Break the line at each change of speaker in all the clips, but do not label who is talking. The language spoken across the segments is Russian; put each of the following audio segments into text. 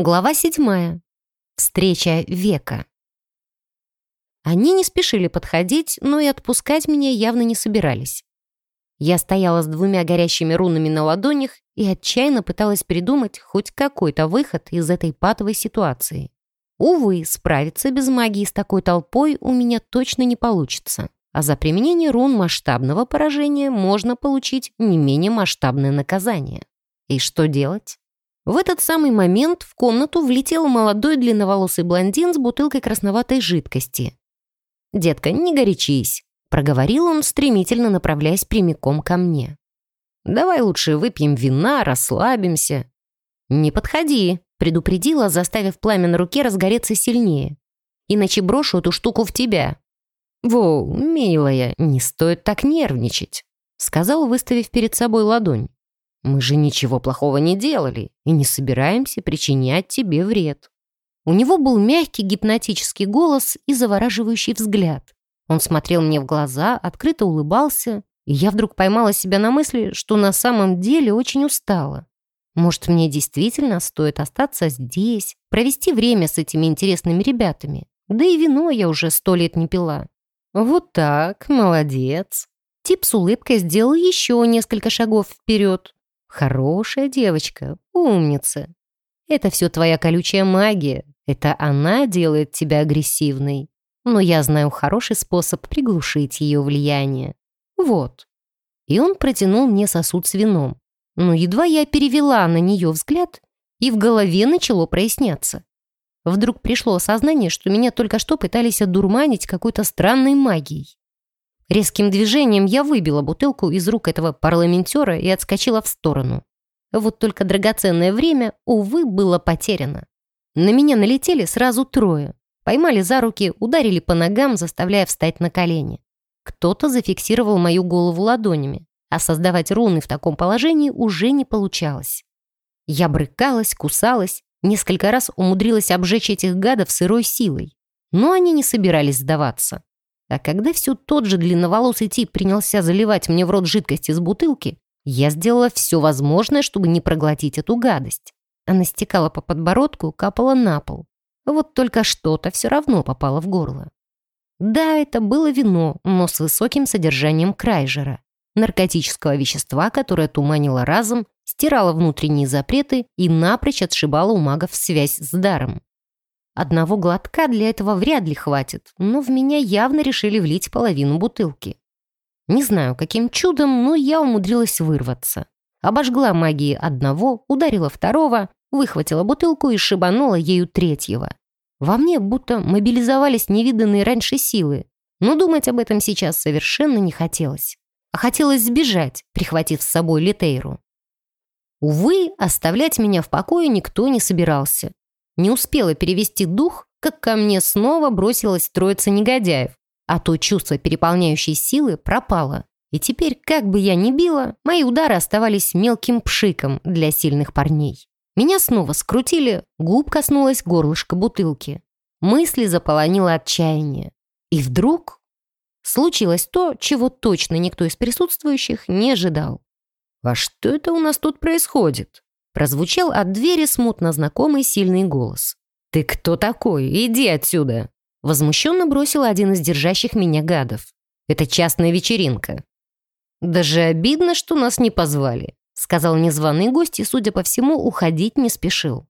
Глава седьмая. Встреча века. Они не спешили подходить, но и отпускать меня явно не собирались. Я стояла с двумя горящими рунами на ладонях и отчаянно пыталась придумать хоть какой-то выход из этой патовой ситуации. Увы, справиться без магии с такой толпой у меня точно не получится. А за применение рун масштабного поражения можно получить не менее масштабное наказание. И что делать? В этот самый момент в комнату влетел молодой длинноволосый блондин с бутылкой красноватой жидкости. «Детка, не горячись», — проговорил он, стремительно направляясь прямиком ко мне. «Давай лучше выпьем вина, расслабимся». «Не подходи», — предупредила, заставив пламя на руке разгореться сильнее. «Иначе брошу эту штуку в тебя». «Во, милая, не стоит так нервничать», — сказал, выставив перед собой ладонь. Мы же ничего плохого не делали и не собираемся причинять тебе вред». У него был мягкий гипнотический голос и завораживающий взгляд. Он смотрел мне в глаза, открыто улыбался, и я вдруг поймала себя на мысли, что на самом деле очень устала. Может, мне действительно стоит остаться здесь, провести время с этими интересными ребятами. Да и вино я уже сто лет не пила. Вот так, молодец. Тип с улыбкой сделал еще несколько шагов вперед, Хорошая девочка, умница. Это все твоя колючая магия. Это она делает тебя агрессивной. Но я знаю хороший способ приглушить ее влияние. Вот. И он протянул мне сосуд с вином. Но едва я перевела на нее взгляд, и в голове начало проясняться. Вдруг пришло осознание, что меня только что пытались одурманить какой-то странной магией. Резким движением я выбила бутылку из рук этого парламентера и отскочила в сторону. Вот только драгоценное время, увы, было потеряно. На меня налетели сразу трое. Поймали за руки, ударили по ногам, заставляя встать на колени. Кто-то зафиксировал мою голову ладонями, а создавать руны в таком положении уже не получалось. Я брыкалась, кусалась, несколько раз умудрилась обжечь этих гадов сырой силой. Но они не собирались сдаваться. А когда все тот же длинноволосый тип принялся заливать мне в рот жидкость из бутылки, я сделала все возможное, чтобы не проглотить эту гадость. Она стекала по подбородку, капала на пол. Вот только что-то все равно попало в горло. Да, это было вино, но с высоким содержанием крайжера, наркотического вещества, которое туманило разум, стирало внутренние запреты и напрочь отшибало у магов связь с даром. Одного глотка для этого вряд ли хватит, но в меня явно решили влить половину бутылки. Не знаю, каким чудом, но я умудрилась вырваться. Обожгла магией одного, ударила второго, выхватила бутылку и шибанула ею третьего. Во мне будто мобилизовались невиданные раньше силы, но думать об этом сейчас совершенно не хотелось. А хотелось сбежать, прихватив с собой Литейру. Увы, оставлять меня в покое никто не собирался. Не успела перевести дух, как ко мне снова бросилась троица негодяев, а то чувство переполняющей силы пропало. И теперь, как бы я ни била, мои удары оставались мелким пшиком для сильных парней. Меня снова скрутили, губ коснулась горлышко бутылки. Мысли заполонило отчаяние. И вдруг случилось то, чего точно никто из присутствующих не ожидал. «А что это у нас тут происходит?» Прозвучал от двери смутно знакомый сильный голос. «Ты кто такой? Иди отсюда!» Возмущенно бросил один из держащих меня гадов. «Это частная вечеринка». «Даже обидно, что нас не позвали», сказал незваный гость и, судя по всему, уходить не спешил.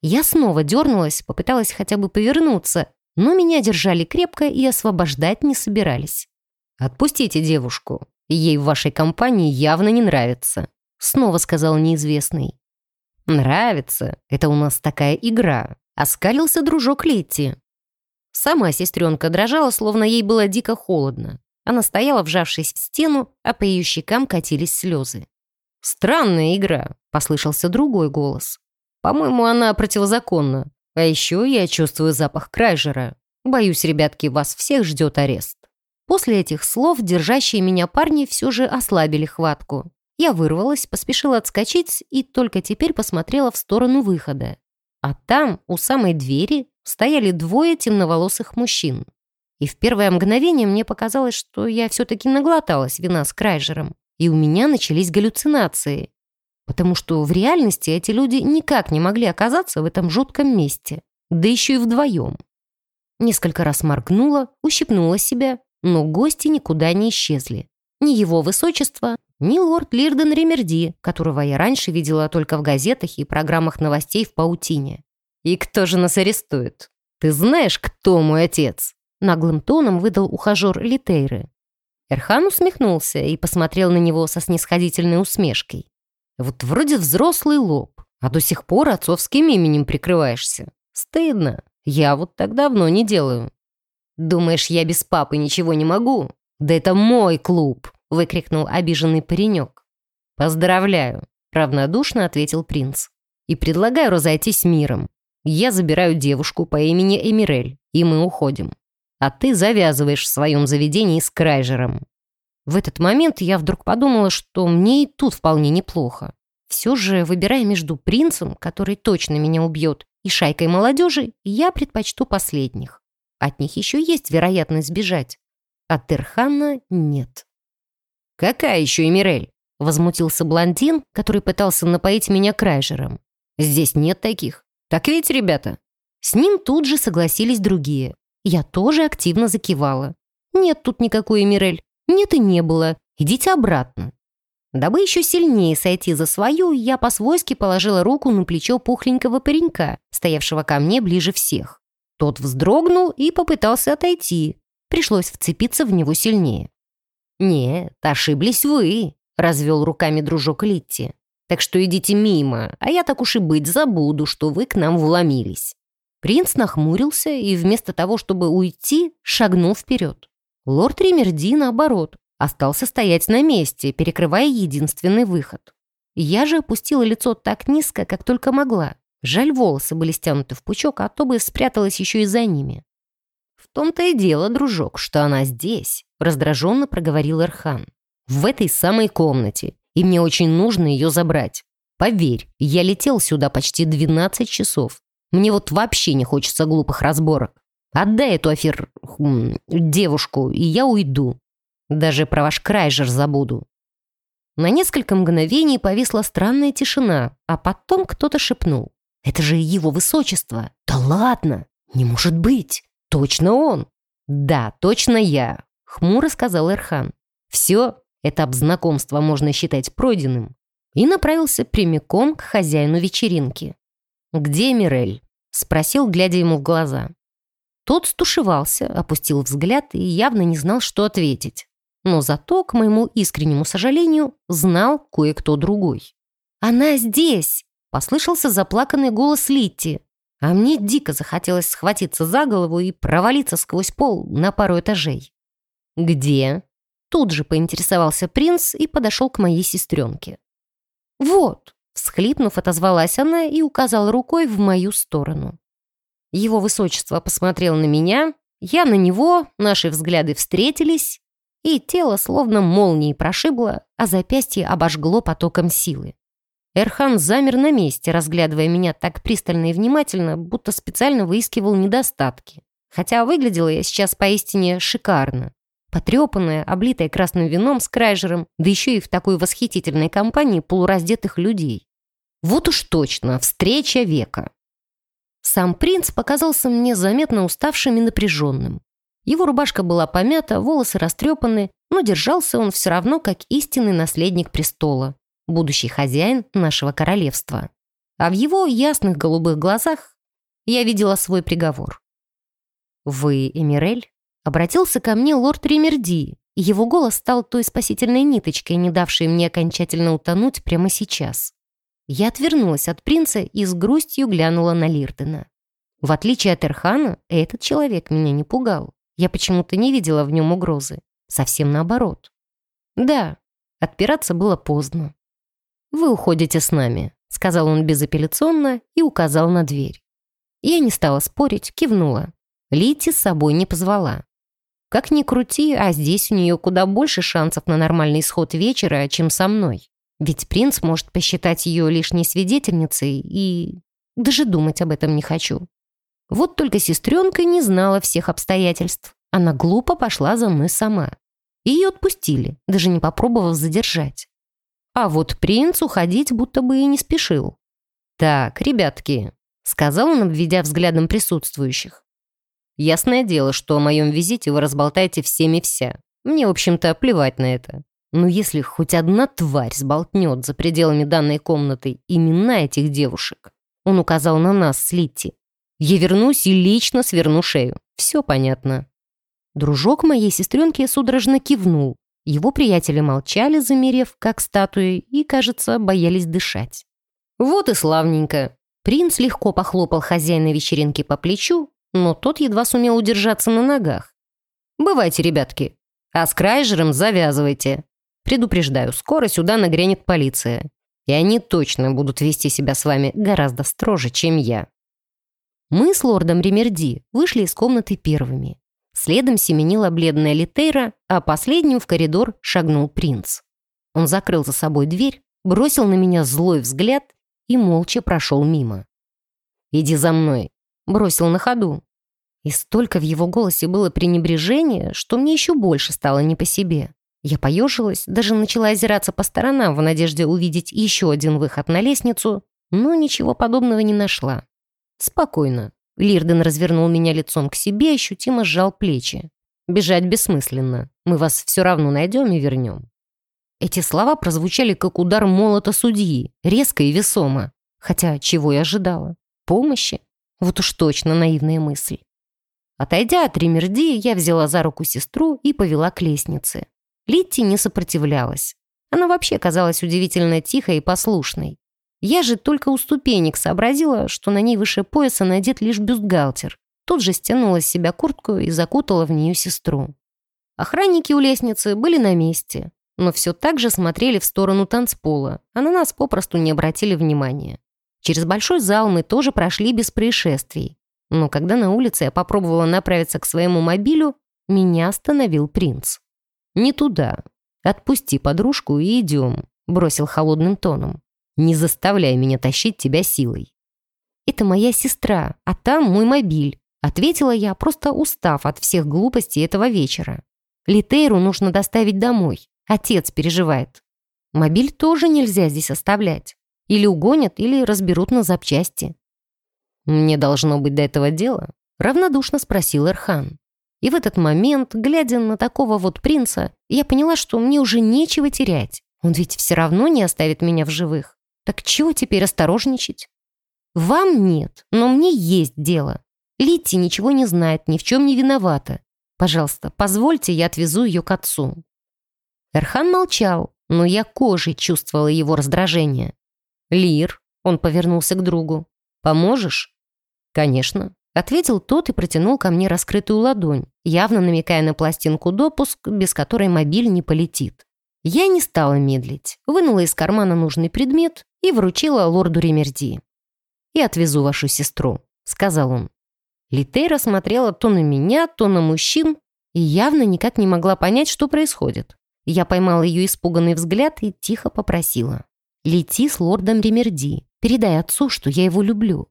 Я снова дернулась, попыталась хотя бы повернуться, но меня держали крепко и освобождать не собирались. «Отпустите девушку. Ей в вашей компании явно не нравится», снова сказал неизвестный. «Нравится. Это у нас такая игра», — оскалился дружок Летти. Сама сестренка дрожала, словно ей было дико холодно. Она стояла, вжавшись в стену, а по ее щекам катились слезы. «Странная игра», — послышался другой голос. «По-моему, она противозаконна. А еще я чувствую запах крайжера. Боюсь, ребятки, вас всех ждет арест». После этих слов держащие меня парни все же ослабили хватку. Я вырвалась, поспешила отскочить и только теперь посмотрела в сторону выхода. А там, у самой двери, стояли двое темноволосых мужчин. И в первое мгновение мне показалось, что я все-таки наглоталась вина с Крайжером, и у меня начались галлюцинации. потому что в реальности эти люди никак не могли оказаться в этом жутком месте, да еще и вдвоем. Несколько раз моргнула, ущипнула себя, но гости никуда не исчезли. Ни его высочество, ни лорд Лирден Ремерди, которого я раньше видела только в газетах и программах новостей в паутине. «И кто же нас арестует? Ты знаешь, кто мой отец?» Наглым тоном выдал ухажер Литейры. Эрхан усмехнулся и посмотрел на него со снисходительной усмешкой. «Вот вроде взрослый лоб, а до сих пор отцовским именем прикрываешься. Стыдно. Я вот так давно не делаю». «Думаешь, я без папы ничего не могу? Да это мой клуб!» — выкрикнул обиженный паренек. «Поздравляю!» — равнодушно ответил принц. «И предлагаю разойтись миром. Я забираю девушку по имени Эмирель, и мы уходим. А ты завязываешь в своем заведении с Крайжером». В этот момент я вдруг подумала, что мне и тут вполне неплохо. Все же, выбирая между принцем, который точно меня убьет, и шайкой молодежи, я предпочту последних. От них еще есть вероятность сбежать. От Терхана нет. «Какая еще Эмирель?» — возмутился блондин, который пытался напоить меня крайжером. «Здесь нет таких. Так ведь, ребята?» С ним тут же согласились другие. Я тоже активно закивала. «Нет тут никакой Эмирель. Нет и не было. Идите обратно». Дабы еще сильнее сойти за свою, я по-свойски положила руку на плечо пухленького паренька, стоявшего ко мне ближе всех. Тот вздрогнул и попытался отойти. Пришлось вцепиться в него сильнее. «Нет, ошиблись вы», — развел руками дружок Литти. «Так что идите мимо, а я так уж и быть забуду, что вы к нам вломились». Принц нахмурился и вместо того, чтобы уйти, шагнул вперед. Лорд Римерди, наоборот, остался стоять на месте, перекрывая единственный выход. Я же опустила лицо так низко, как только могла, Жаль, волосы были стянуты в пучок, а то бы спряталась еще и за ними. «В том-то и дело, дружок, что она здесь», — раздраженно проговорил Эрхан. «В этой самой комнате, и мне очень нужно ее забрать. Поверь, я летел сюда почти 12 часов. Мне вот вообще не хочется глупых разборок. Отдай эту афер... Хм, девушку, и я уйду. Даже про ваш крайжер забуду». На несколько мгновений повисла странная тишина, а потом кто-то шепнул. Это же его высочество. Да ладно, не может быть. Точно он. Да, точно я, хмуро сказал Эрхан. Все, этап знакомства можно считать пройденным. И направился прямиком к хозяину вечеринки. «Где Мирель?» — спросил, глядя ему в глаза. Тот стушевался, опустил взгляд и явно не знал, что ответить. Но зато, к моему искреннему сожалению, знал кое-кто другой. «Она здесь!» Послышался заплаканный голос Литти, а мне дико захотелось схватиться за голову и провалиться сквозь пол на пару этажей. «Где?» Тут же поинтересовался принц и подошел к моей сестренке. «Вот», — всхлипнув, отозвалась она и указала рукой в мою сторону. Его высочество посмотрел на меня, я на него, наши взгляды встретились, и тело словно молнией прошибло, а запястье обожгло потоком силы. Эрхан замер на месте, разглядывая меня так пристально и внимательно, будто специально выискивал недостатки. Хотя выглядела я сейчас поистине шикарно. Потрепанная, облитая красным вином с крайжером, да еще и в такой восхитительной компании полураздетых людей. Вот уж точно, встреча века. Сам принц показался мне заметно уставшим и напряженным. Его рубашка была помята, волосы растрепаны, но держался он все равно как истинный наследник престола будущий хозяин нашего королевства. А в его ясных голубых глазах я видела свой приговор. «Вы Эмирель?» Обратился ко мне лорд Римерди, и его голос стал той спасительной ниточкой, не давшей мне окончательно утонуть прямо сейчас. Я отвернулась от принца и с грустью глянула на Лирдена. В отличие от Эрхана, этот человек меня не пугал. Я почему-то не видела в нем угрозы. Совсем наоборот. Да, отпираться было поздно. «Вы уходите с нами», — сказал он безапелляционно и указал на дверь. Я не стала спорить, кивнула. Лити с собой не позвала. Как ни крути, а здесь у нее куда больше шансов на нормальный исход вечера, чем со мной. Ведь принц может посчитать ее лишней свидетельницей и... Даже думать об этом не хочу. Вот только сестренка не знала всех обстоятельств. Она глупо пошла за мной сама. Ее отпустили, даже не попробовав задержать. А вот принц уходить будто бы и не спешил. «Так, ребятки», — сказал он, обведя взглядом присутствующих. «Ясное дело, что о моем визите вы разболтаете всеми вся. Мне, в общем-то, плевать на это. Но если хоть одна тварь сболтнет за пределами данной комнаты имена этих девушек, он указал на нас с Литти, я вернусь и лично сверну шею. Все понятно. Дружок моей сестренки судорожно кивнул. Его приятели молчали, замерев, как статуи, и, кажется, боялись дышать. «Вот и славненько!» Принц легко похлопал хозяина вечеринки по плечу, но тот едва сумел удержаться на ногах. «Бывайте, ребятки, а с Крайжером завязывайте. Предупреждаю, скоро сюда нагрянет полиция, и они точно будут вести себя с вами гораздо строже, чем я». Мы с лордом Ремерди вышли из комнаты первыми. Следом семенила бледная Литейра, а последним в коридор шагнул принц. Он закрыл за собой дверь, бросил на меня злой взгляд и молча прошел мимо. «Иди за мной», — бросил на ходу. И столько в его голосе было пренебрежения, что мне еще больше стало не по себе. Я поежилась, даже начала озираться по сторонам в надежде увидеть еще один выход на лестницу, но ничего подобного не нашла. «Спокойно. Лирден развернул меня лицом к себе, ощутимо сжал плечи. «Бежать бессмысленно. Мы вас все равно найдем и вернем». Эти слова прозвучали как удар молота судьи, резко и весомо. Хотя чего я ожидала? Помощи? Вот уж точно наивная мысль. Отойдя от Римерди, я взяла за руку сестру и повела к лестнице. Литти не сопротивлялась. Она вообще казалась удивительно тихой и послушной. Я же только у ступенек сообразила, что на ней выше пояса надет лишь бюстгальтер. Тут же стянула с себя куртку и закутала в нее сестру. Охранники у лестницы были на месте, но все так же смотрели в сторону танцпола, а на нас попросту не обратили внимания. Через большой зал мы тоже прошли без происшествий. Но когда на улице я попробовала направиться к своему мобилю, меня остановил принц. «Не туда. Отпусти подружку и идем», — бросил холодным тоном. Не заставляй меня тащить тебя силой». «Это моя сестра, а там мой мобиль», ответила я, просто устав от всех глупостей этого вечера. Литейру нужно доставить домой. Отец переживает. Мобиль тоже нельзя здесь оставлять. Или угонят, или разберут на запчасти. «Мне должно быть до этого дела?» равнодушно спросил Эрхан. И в этот момент, глядя на такого вот принца, я поняла, что мне уже нечего терять. Он ведь все равно не оставит меня в живых. Так чего теперь осторожничать? Вам нет, но мне есть дело. Литти ничего не знает, ни в чем не виновата. Пожалуйста, позвольте, я отвезу ее к отцу». Эрхан молчал, но я кожей чувствовала его раздражение. «Лир», — он повернулся к другу, — «поможешь?» «Конечно», — ответил тот и протянул ко мне раскрытую ладонь, явно намекая на пластинку допуск, без которой мобиль не полетит. Я не стала медлить, вынула из кармана нужный предмет и вручила лорду Ремерди. «И отвезу вашу сестру», — сказал он. Литейра смотрела то на меня, то на мужчин и явно никак не могла понять, что происходит. Я поймала ее испуганный взгляд и тихо попросила. «Лети с лордом Ремерди, передай отцу, что я его люблю».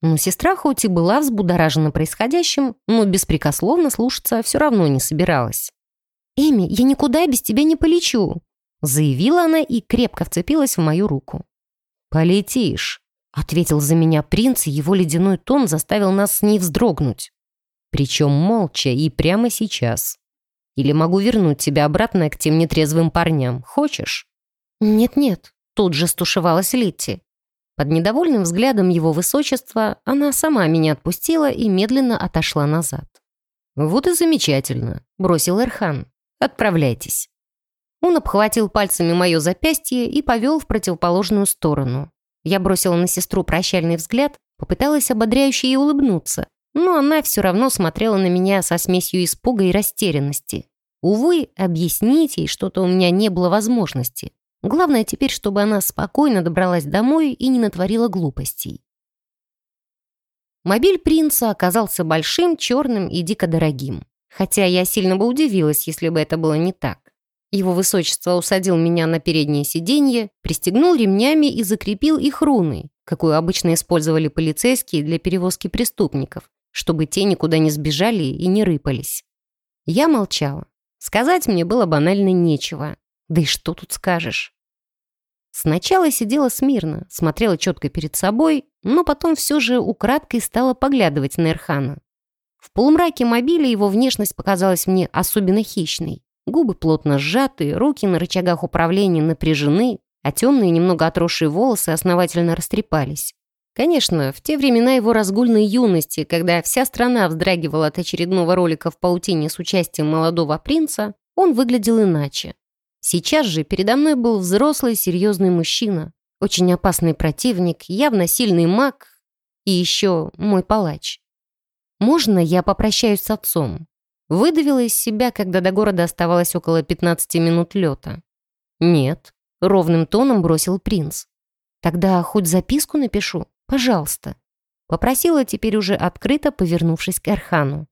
Но сестра хоть и была взбудоражена происходящим, но беспрекословно слушаться все равно не собиралась. «Эми, я никуда без тебя не полечу», заявила она и крепко вцепилась в мою руку. «Полетишь», — ответил за меня принц, и его ледяной тон заставил нас с ней вздрогнуть. Причем молча и прямо сейчас. Или могу вернуть тебя обратно к тем нетрезвым парням. Хочешь?» «Нет-нет», — тут же стушевалась Литти. Под недовольным взглядом его высочества она сама меня отпустила и медленно отошла назад. «Вот и замечательно», — бросил Эрхан. Отправляйтесь». Он обхватил пальцами мое запястье и повел в противоположную сторону. Я бросила на сестру прощальный взгляд, попыталась ободряюще ей улыбнуться, но она все равно смотрела на меня со смесью испуга и растерянности. Увы, объяснить ей что-то у меня не было возможности. Главное теперь, чтобы она спокойно добралась домой и не натворила глупостей. Мобиль принца оказался большим, черным и дико дорогим. Хотя я сильно бы удивилась, если бы это было не так. Его высочество усадил меня на переднее сиденье, пристегнул ремнями и закрепил их руной, какую обычно использовали полицейские для перевозки преступников, чтобы те никуда не сбежали и не рыпались. Я молчала. Сказать мне было банально нечего. Да и что тут скажешь? Сначала сидела смирно, смотрела четко перед собой, но потом все же украдкой стала поглядывать на Эрхана. В полумраке мобиля его внешность показалась мне особенно хищной. Губы плотно сжаты, руки на рычагах управления напряжены, а темные, немного отросшие волосы основательно растрепались. Конечно, в те времена его разгульной юности, когда вся страна вздрагивала от очередного ролика в паутине с участием молодого принца, он выглядел иначе. Сейчас же передо мной был взрослый серьезный мужчина, очень опасный противник, явно сильный маг и еще мой палач. «Можно я попрощаюсь с отцом?» Выдавила из себя, когда до города оставалось около 15 минут лета. «Нет», — ровным тоном бросил принц. «Тогда хоть записку напишу, пожалуйста». Попросила теперь уже открыто, повернувшись к Эрхану.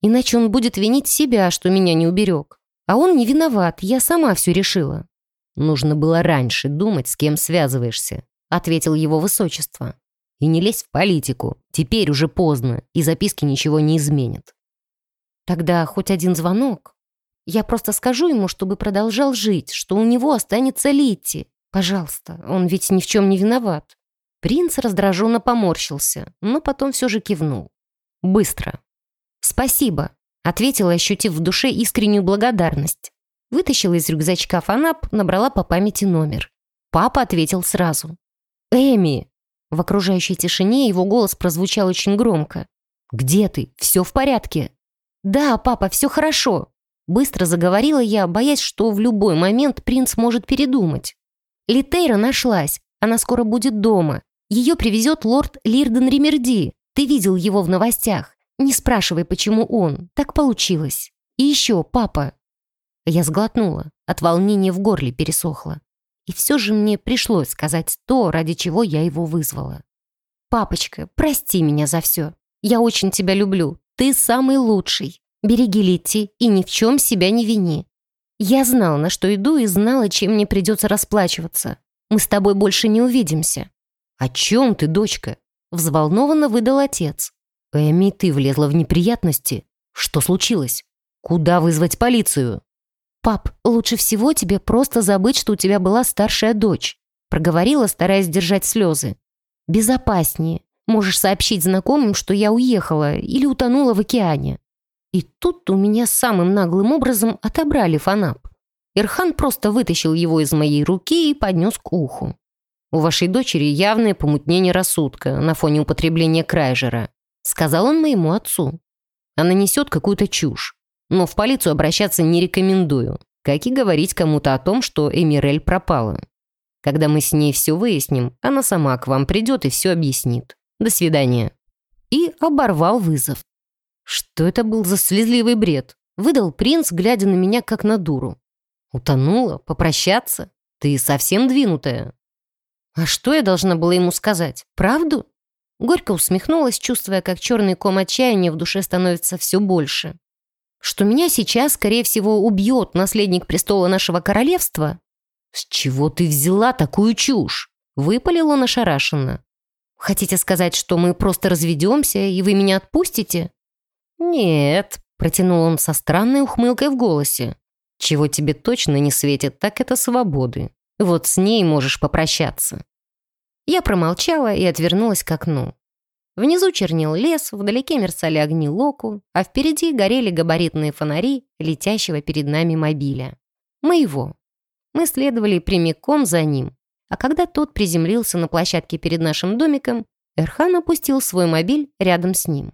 «Иначе он будет винить себя, что меня не уберег. А он не виноват, я сама все решила». «Нужно было раньше думать, с кем связываешься», — ответил его высочество. «И не лезь в политику. Теперь уже поздно, и записки ничего не изменят». «Тогда хоть один звонок. Я просто скажу ему, чтобы продолжал жить, что у него останется Литти. Пожалуйста, он ведь ни в чем не виноват». Принц раздраженно поморщился, но потом все же кивнул. «Быстро». «Спасибо», Ответила, ощутив в душе искреннюю благодарность. Вытащила из рюкзачка фанап, набрала по памяти номер. Папа ответил сразу. «Эми!» В окружающей тишине его голос прозвучал очень громко. «Где ты? Все в порядке?» «Да, папа, все хорошо!» Быстро заговорила я, боясь, что в любой момент принц может передумать. Литейра нашлась. Она скоро будет дома. Ее привезет лорд Лирден Римерди. Ты видел его в новостях. Не спрашивай, почему он. Так получилось. И еще, папа. Я сглотнула. От волнения в горле пересохло. И все же мне пришлось сказать то, ради чего я его вызвала. «Папочка, прости меня за все. Я очень тебя люблю. Ты самый лучший. Береги Литти и ни в чем себя не вини. Я знал, на что иду, и знала, чем мне придется расплачиваться. Мы с тобой больше не увидимся». «О чем ты, дочка?» Взволнованно выдал отец. «Эми, ты влезла в неприятности? Что случилось? Куда вызвать полицию?» «Пап, лучше всего тебе просто забыть, что у тебя была старшая дочь», проговорила, стараясь держать слезы. «Безопаснее. Можешь сообщить знакомым, что я уехала или утонула в океане». И тут у меня самым наглым образом отобрали фанап. Ирхан просто вытащил его из моей руки и поднес к уху. «У вашей дочери явное помутнение рассудка на фоне употребления крайжера. Сказал он моему отцу. Она несет какую-то чушь. Но в полицию обращаться не рекомендую. Как и говорить кому-то о том, что Эмирель пропала. Когда мы с ней все выясним, она сама к вам придет и все объяснит. До свидания. И оборвал вызов. Что это был за слезливый бред? Выдал принц, глядя на меня как на дуру. Утонула? Попрощаться? Ты совсем двинутая. А что я должна была ему сказать? Правду? Горько усмехнулась, чувствуя, как черный ком отчаяния в душе становится все больше. Что меня сейчас, скорее всего, убьет наследник престола нашего королевства? С чего ты взяла такую чушь? Выпалил он ошарашенно. Хотите сказать, что мы просто разведемся, и вы меня отпустите? Нет, протянул он со странной ухмылкой в голосе. Чего тебе точно не светит, так это свободы. Вот с ней можешь попрощаться. Я промолчала и отвернулась к окну. Внизу чернел лес, вдалеке мерцали огни локу, а впереди горели габаритные фонари летящего перед нами мобиля. Моего. Мы следовали прямиком за ним, а когда тот приземлился на площадке перед нашим домиком, Эрхан опустил свой мобиль рядом с ним.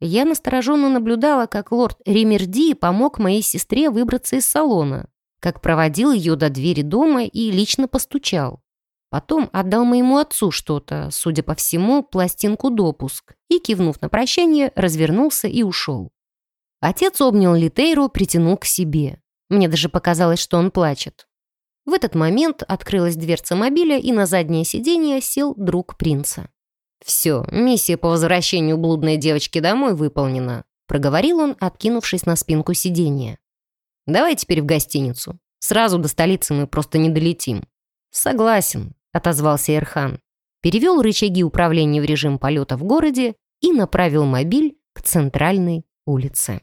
Я настороженно наблюдала, как лорд Римерди помог моей сестре выбраться из салона, как проводил ее до двери дома и лично постучал. Потом отдал моему отцу что-то, судя по всему, пластинку допуск, и, кивнув на прощание, развернулся и ушел. Отец обнял Литейру, притянул к себе. Мне даже показалось, что он плачет. В этот момент открылась дверца мобиля, и на заднее сиденье сел друг принца. «Все, миссия по возвращению блудной девочки домой выполнена», проговорил он, откинувшись на спинку сиденья. «Давай теперь в гостиницу. Сразу до столицы мы просто не долетим». «Согласен», — отозвался Эрхан. Перевел рычаги управления в режим полета в городе и направил мобиль к центральной улице.